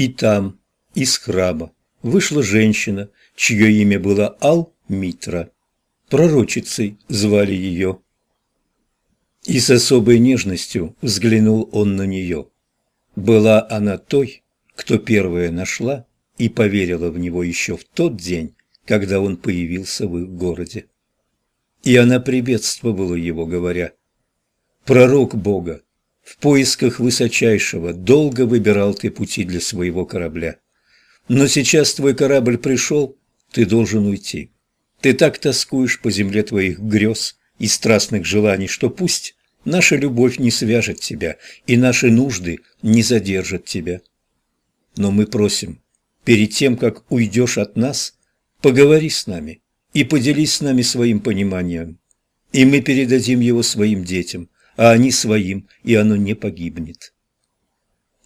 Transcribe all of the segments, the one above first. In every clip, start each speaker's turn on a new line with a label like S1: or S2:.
S1: И там, из храма, вышла женщина, чье имя было Ал-Митра. Пророчицей звали ее. И с особой нежностью взглянул он на нее. Была она той, кто первая нашла и поверила в него еще в тот день, когда он появился в их городе. И она приветствовала его, говоря, «Пророк Бога, в поисках высочайшего долго выбирал ты пути для своего корабля. Но сейчас твой корабль пришел, ты должен уйти. Ты так тоскуешь по земле твоих грез и страстных желаний, что пусть наша любовь не свяжет тебя, и наши нужды не задержат тебя. Но мы просим, перед тем, как уйдешь от нас, поговори с нами и поделись с нами своим пониманием, и мы передадим его своим детям, а они своим, и оно не погибнет.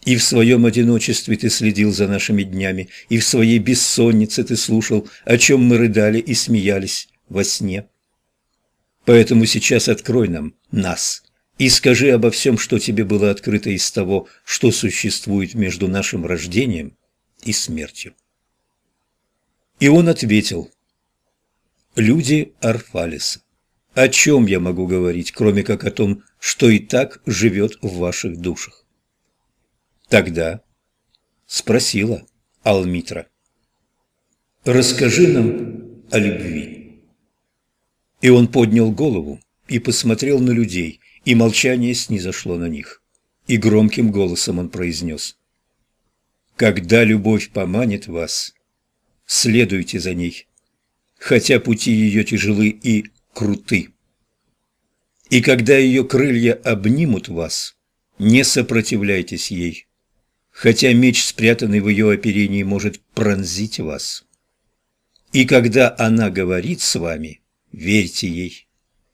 S1: И в своем одиночестве ты следил за нашими днями, и в своей бессоннице ты слушал, о чем мы рыдали и смеялись во сне. Поэтому сейчас открой нам нас и скажи обо всем, что тебе было открыто из того, что существует между нашим рождением и смертью. И он ответил, «Люди Арфалиса, о чем я могу говорить, кроме как о том, что и так живет в ваших душах?» Тогда спросила Алмитра, «Расскажи нам о любви». И он поднял голову и посмотрел на людей, и молчание снизошло на них. И громким голосом он произнес, когда любовь поманит вас, следуйте за ней, хотя пути ее тяжелы и круты. И когда ее крылья обнимут вас, не сопротивляйтесь ей, хотя меч, спрятанный в ее оперении, может пронзить вас. И когда она говорит с вами, верьте ей,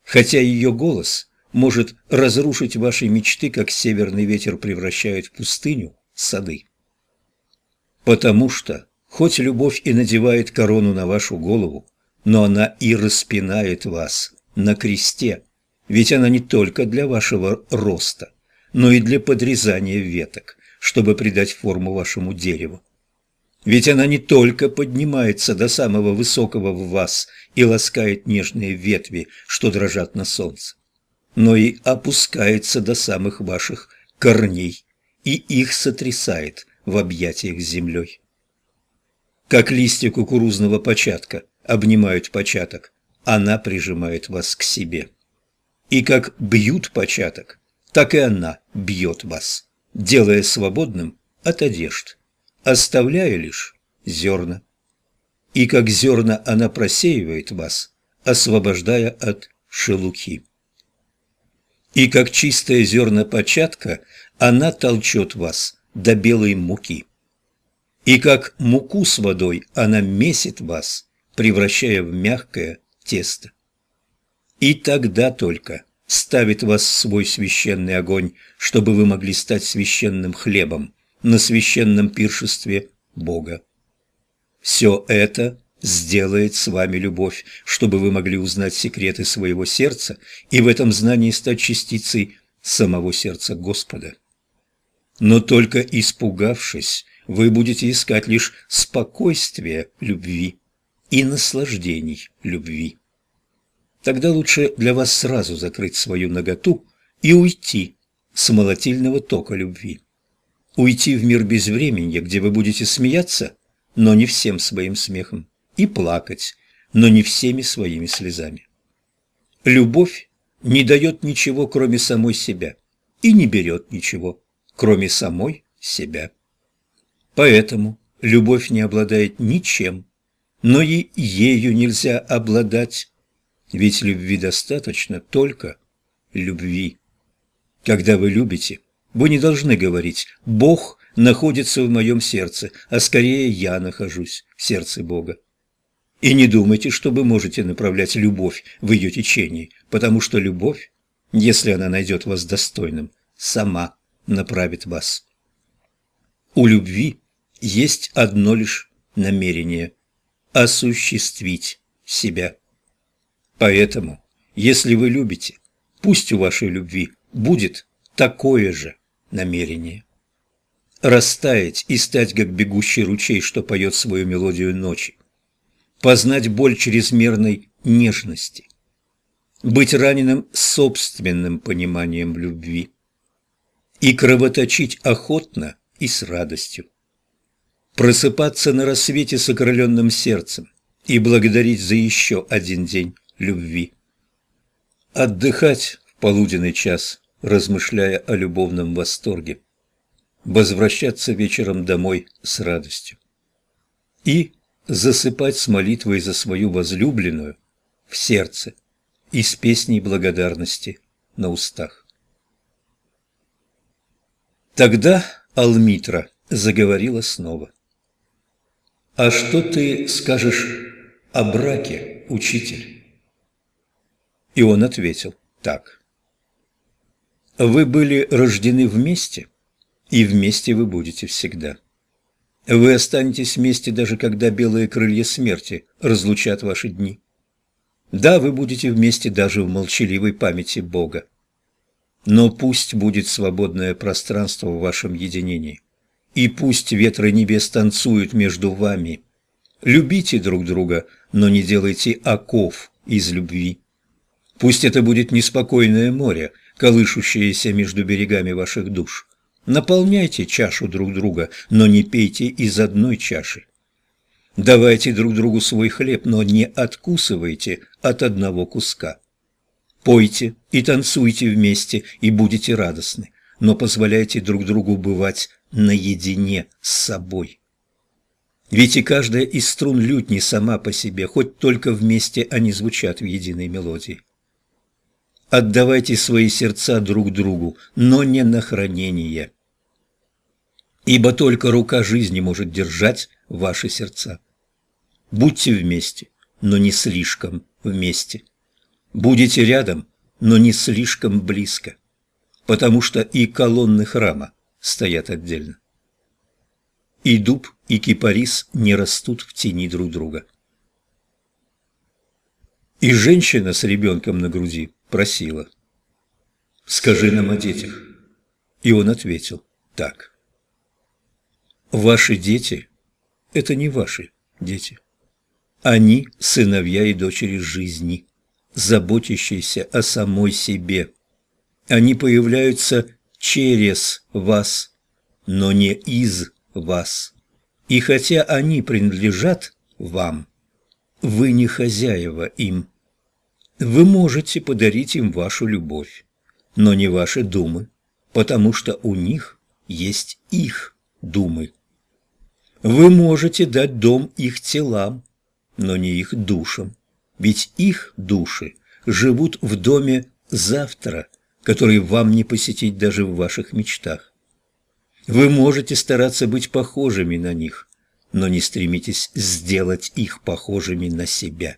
S1: хотя ее голос может разрушить ваши мечты, как северный ветер превращает в пустыню сады. Потому что, хоть любовь и надевает корону на вашу голову, но она и распинает вас на кресте, ведь она не только для вашего роста, но и для подрезания веток, чтобы придать форму вашему дереву. Ведь она не только поднимается до самого высокого в вас и ласкает нежные ветви, что дрожат на солнце, но и опускается до самых ваших корней и их сотрясает в объятиях с землей. Как листья кукурузного початка обнимают початок, она прижимает вас к себе. И как бьют початок, так и она бьет вас, делая свободным от одежд, оставляя лишь зерна. И как зерна она просеивает вас, освобождая от шелухи. И как чистое зерна початка она толчет вас до белой муки. И как муку с водой она месит вас, превращая в мягкое тесто. И тогда только ставит вас свой священный огонь, чтобы вы могли стать священным хлебом на священном пиршестве Бога. Все это сделает с вами любовь, чтобы вы могли узнать секреты своего сердца и в этом знании стать частицей самого сердца Господа. Но только испугавшись, вы будете искать лишь спокойствие любви и наслаждений любви. Тогда лучше для вас сразу закрыть свою наготу и уйти с молотильного тока любви. Уйти в мир безвременья, где вы будете смеяться, но не всем своим смехом, и плакать, но не всеми своими слезами. Любовь не дает ничего, кроме самой себя, и не берет ничего, кроме самой себя. Поэтому любовь не обладает ничем, но и ею нельзя обладать, ведь любви достаточно только любви. Когда вы любите, вы не должны говорить «Бог находится в моем сердце», а скорее «Я нахожусь в сердце Бога». И не думайте, что вы можете направлять любовь в ее течении, потому что любовь, если она найдет вас достойным, сама направит вас. У любви есть одно лишь намерение – осуществить себя. Поэтому, если вы любите, пусть у вашей любви будет такое же намерение. растаять и стать, как бегущий ручей, что поет свою мелодию ночи, познать боль чрезмерной нежности, быть раненым собственным пониманием любви и кровоточить охотно и с радостью, просыпаться на рассвете с окрыленным сердцем и благодарить за еще один день любви, отдыхать в полуденный час, размышляя о любовном восторге, возвращаться вечером домой с радостью и засыпать с молитвой за свою возлюбленную в сердце и с песней благодарности на устах. Тогда Алмитра заговорила снова. «А что ты скажешь о браке, учитель?» И он ответил так. «Вы были рождены вместе, и вместе вы будете всегда. Вы останетесь вместе, даже когда белые крылья смерти разлучат ваши дни. Да, вы будете вместе даже в молчаливой памяти Бога. Но пусть будет свободное пространство в вашем единении, и пусть ветры небес танцуют между вами. Любите друг друга, но не делайте оков из любви. Пусть это будет неспокойное море, колышущееся между берегами ваших душ. Наполняйте чашу друг друга, но не пейте из одной чаши. Давайте друг другу свой хлеб, но не откусывайте от одного куска. Пойте и танцуйте вместе, и будете радостны, но позволяйте друг другу бывать наедине с собой. Ведь и каждая из струн лютни сама по себе, хоть только вместе они звучат в единой мелодии. Отдавайте свои сердца друг другу, но не на хранение. Ибо только рука жизни может держать ваши сердца. Будьте вместе, но не слишком вместе. Будете рядом, но не слишком близко, потому что и колонны храма стоят отдельно. И дуб, и кипарис не растут в тени друг друга. И женщина с ребенком на груди просила, «Скажи нам о детях». И он ответил, «Так, ваши дети – это не ваши дети. Они – сыновья и дочери жизни, заботящиеся о самой себе. Они появляются через вас, но не из вас. И хотя они принадлежат вам, вы не хозяева им. Вы можете подарить им вашу любовь, но не ваши думы, потому что у них есть их думы. Вы можете дать дом их телам, но не их душам, ведь их души живут в доме завтра, который вам не посетить даже в ваших мечтах. Вы можете стараться быть похожими на них, но не стремитесь сделать их похожими на себя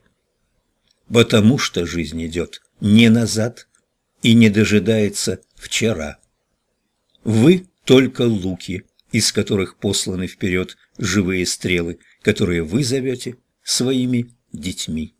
S1: потому что жизнь идет не назад и не дожидается вчера. Вы только луки, из которых посланы вперед живые стрелы, которые вы зовете своими детьми.